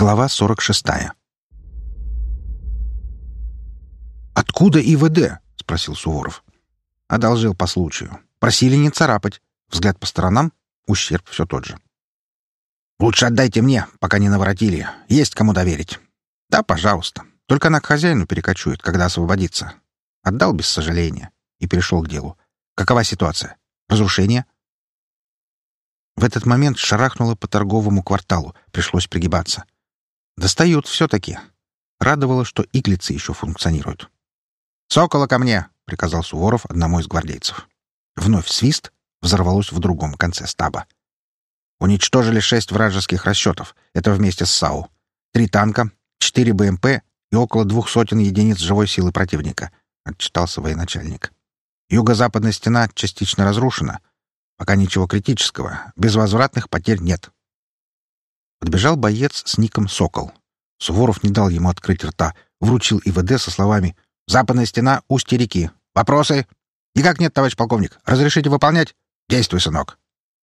Глава 46. «Откуда ИВД?» — спросил Суворов. Одолжил по случаю. Просили не царапать. Взгляд по сторонам — ущерб все тот же. «Лучше отдайте мне, пока не наворотили. Есть кому доверить». «Да, пожалуйста. Только она к хозяину перекочует, когда освободится». Отдал без сожаления и перешел к делу. «Какова ситуация? Разрушение?» В этот момент шарахнуло по торговому кварталу. Пришлось пригибаться. Достают все-таки. Радовало, что иглицы еще функционируют. «Сокола ко мне!» — приказал Суворов одному из гвардейцев. Вновь свист взорвалось в другом конце стаба. Уничтожили шесть вражеских расчетов. Это вместе с САУ. Три танка, четыре БМП и около двух сотен единиц живой силы противника, — отчитался военачальник. Юго-западная стена частично разрушена. Пока ничего критического. Безвозвратных потерь нет. Подбежал боец с ником «Сокол». Суворов не дал ему открыть рта, вручил ИВД со словами «Западная стена, устье реки. Вопросы?» «Никак нет, товарищ полковник. Разрешите выполнять?» «Действуй, сынок».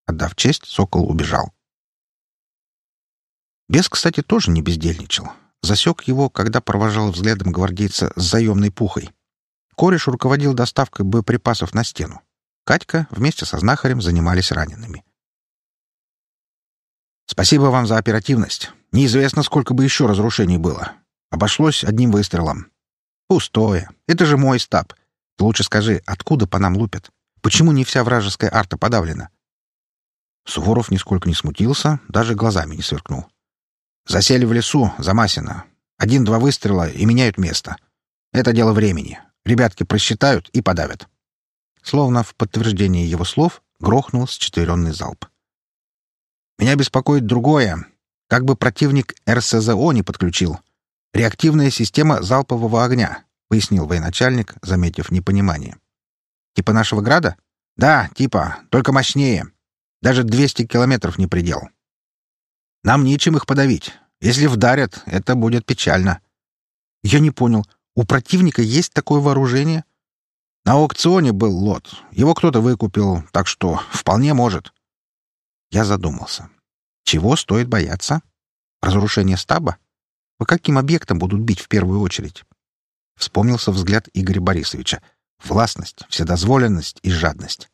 Отдав честь, Сокол убежал. Бес, кстати, тоже не бездельничал. Засек его, когда провожал взглядом гвардейца с заемной пухой. Кореш руководил доставкой боеприпасов на стену. Катька вместе со знахарем занимались ранеными. Спасибо вам за оперативность. Неизвестно, сколько бы еще разрушений было. Обошлось одним выстрелом. Пустое. Это же мой стаб. Лучше скажи, откуда по нам лупят? Почему не вся вражеская арта подавлена? Суворов нисколько не смутился, даже глазами не сверкнул. Засели в лесу, замасено. Один-два выстрела и меняют место. Это дело времени. Ребятки просчитают и подавят. Словно в подтверждение его слов грохнул счетверенный залп. Меня беспокоит другое. Как бы противник РСЗО не подключил. Реактивная система залпового огня, пояснил военачальник, заметив непонимание. Типа нашего града? Да, типа, только мощнее. Даже 200 километров не предел. Нам нечем их подавить. Если вдарят, это будет печально. Я не понял, у противника есть такое вооружение? На аукционе был лот. Его кто-то выкупил, так что вполне может. Я задумался. Чего стоит бояться? Разрушение стаба? По каким объектам будут бить в первую очередь? Вспомнился взгляд Игоря Борисовича. Властность, вседозволенность и жадность.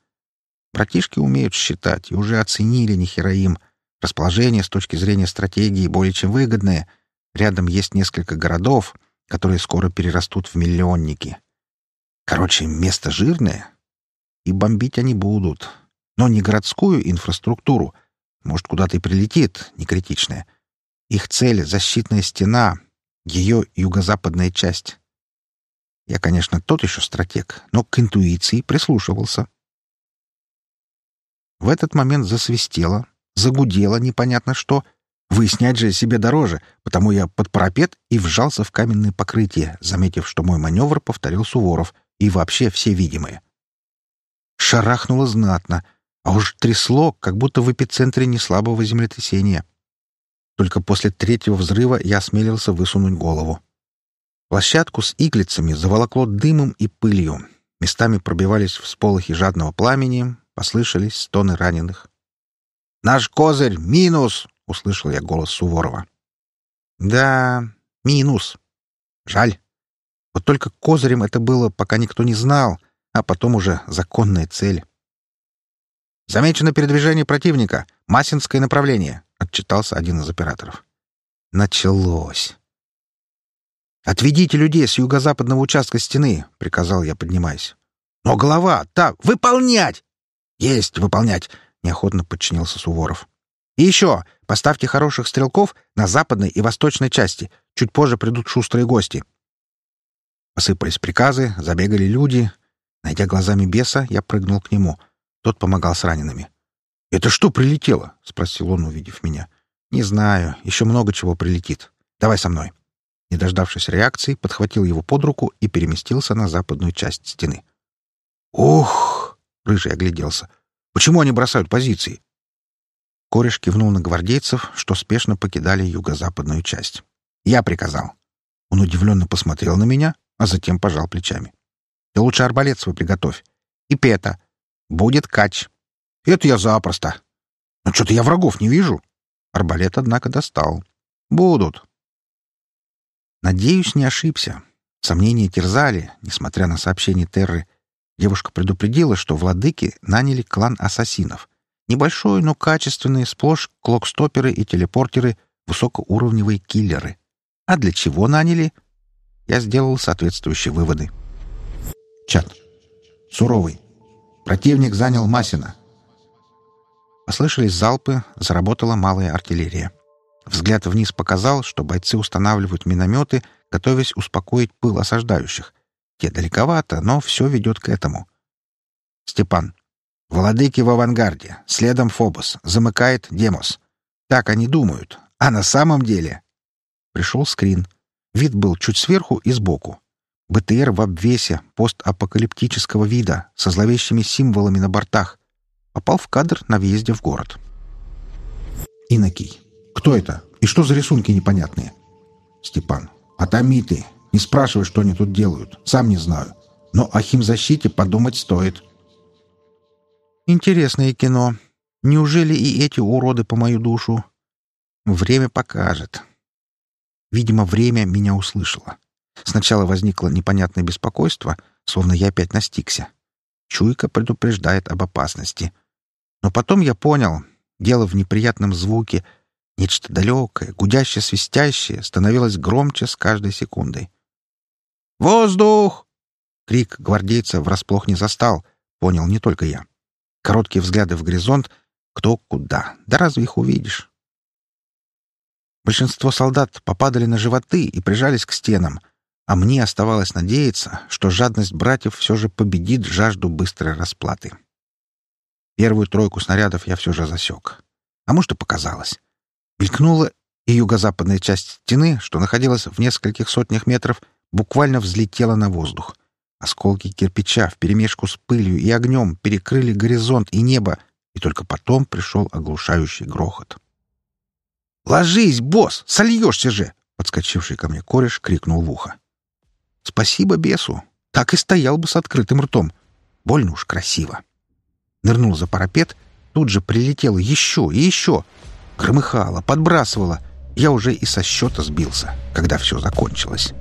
Братишки умеют считать и уже оценили нехероим. Расположение с точки зрения стратегии более чем выгодное. Рядом есть несколько городов, которые скоро перерастут в миллионники. Короче, место жирное. И бомбить они будут но не городскую инфраструктуру. Может, куда-то и прилетит, не критичная. Их цель — защитная стена, ее юго-западная часть. Я, конечно, тот еще стратег, но к интуиции прислушивался. В этот момент засвистело, загудело непонятно что. Выяснять же себе дороже, потому я под парапет и вжался в каменное покрытие, заметив, что мой маневр повторил Суворов и вообще все видимые. Шарахнуло знатно, а уж трясло, как будто в эпицентре неслабого землетрясения. Только после третьего взрыва я осмелился высунуть голову. Площадку с иглицами заволокло дымом и пылью. Местами пробивались всполохи жадного пламени, послышались стоны раненых. «Наш козырь! Минус!» — услышал я голос Суворова. «Да, минус. Жаль. Вот только козырем это было, пока никто не знал, а потом уже законная цель». «Замечено передвижение противника. Масинское направление», — отчитался один из операторов. Началось. «Отведите людей с юго-западного участка стены», — приказал я, поднимаясь. «Но голова! Так, выполнять!» «Есть, выполнять!» — неохотно подчинился Суворов. «И еще, поставьте хороших стрелков на западной и восточной части. Чуть позже придут шустрые гости». Посыпались приказы, забегали люди. Найдя глазами беса, я прыгнул к нему — тот помогал с ранеными. «Это что прилетело?» — спросил он, увидев меня. «Не знаю. Еще много чего прилетит. Давай со мной». Не дождавшись реакции, подхватил его под руку и переместился на западную часть стены. «Ух!» — Рыжий огляделся. «Почему они бросают позиции?» Кореш кивнул на гвардейцев, что спешно покидали юго-западную часть. «Я приказал». Он удивленно посмотрел на меня, а затем пожал плечами. «Ты лучше арбалет свой приготовь. И пета. Будет кач. Это я запросто. Но что-то я врагов не вижу. Арбалет, однако, достал. Будут. Надеюсь, не ошибся. Сомнения терзали, несмотря на сообщение Терры. Девушка предупредила, что владыки наняли клан ассасинов. Небольшой, но качественный, сплошь клокстоперы и телепортеры, высокоуровневые киллеры. А для чего наняли? Я сделал соответствующие выводы. Чат. Суровый. Противник занял Масина. Послышались залпы, заработала малая артиллерия. Взгляд вниз показал, что бойцы устанавливают минометы, готовясь успокоить пыл осаждающих. Те далековато, но все ведет к этому. Степан. Владыки в авангарде. Следом Фобос. Замыкает Демос. Так они думают. А на самом деле... Пришел скрин. Вид был чуть сверху и сбоку. БТР в обвесе, постапокалиптического вида, со зловещими символами на бортах. Попал в кадр на въезде в город. Инокий. Кто это? И что за рисунки непонятные? Степан. Атомиты. Не спрашивай, что они тут делают. Сам не знаю. Но о химзащите подумать стоит. Интересное кино. Неужели и эти уроды по мою душу? Время покажет. Видимо, время меня услышало. Сначала возникло непонятное беспокойство, словно я опять настигся. Чуйка предупреждает об опасности. Но потом я понял, дело в неприятном звуке. Нечто далекое, гудящее, свистящее становилось громче с каждой секундой. «Воздух!» Крик гвардейца врасплох не застал, понял не только я. Короткие взгляды в горизонт — кто куда, да разве их увидишь? Большинство солдат попадали на животы и прижались к стенам, а мне оставалось надеяться, что жадность братьев все же победит жажду быстрой расплаты. Первую тройку снарядов я все же засек. А может, и показалось. Мелькнула, и юго-западная часть стены, что находилась в нескольких сотнях метров, буквально взлетела на воздух. Осколки кирпича вперемешку с пылью и огнем перекрыли горизонт и небо, и только потом пришел оглушающий грохот. «Ложись, босс! Сольешься же!» Подскочивший ко мне кореш крикнул в ухо. «Спасибо бесу! Так и стоял бы с открытым ртом. Больно уж красиво!» Нырнул за парапет, тут же прилетело еще и еще. Громыхало, подбрасывало. Я уже и со счета сбился, когда все закончилось.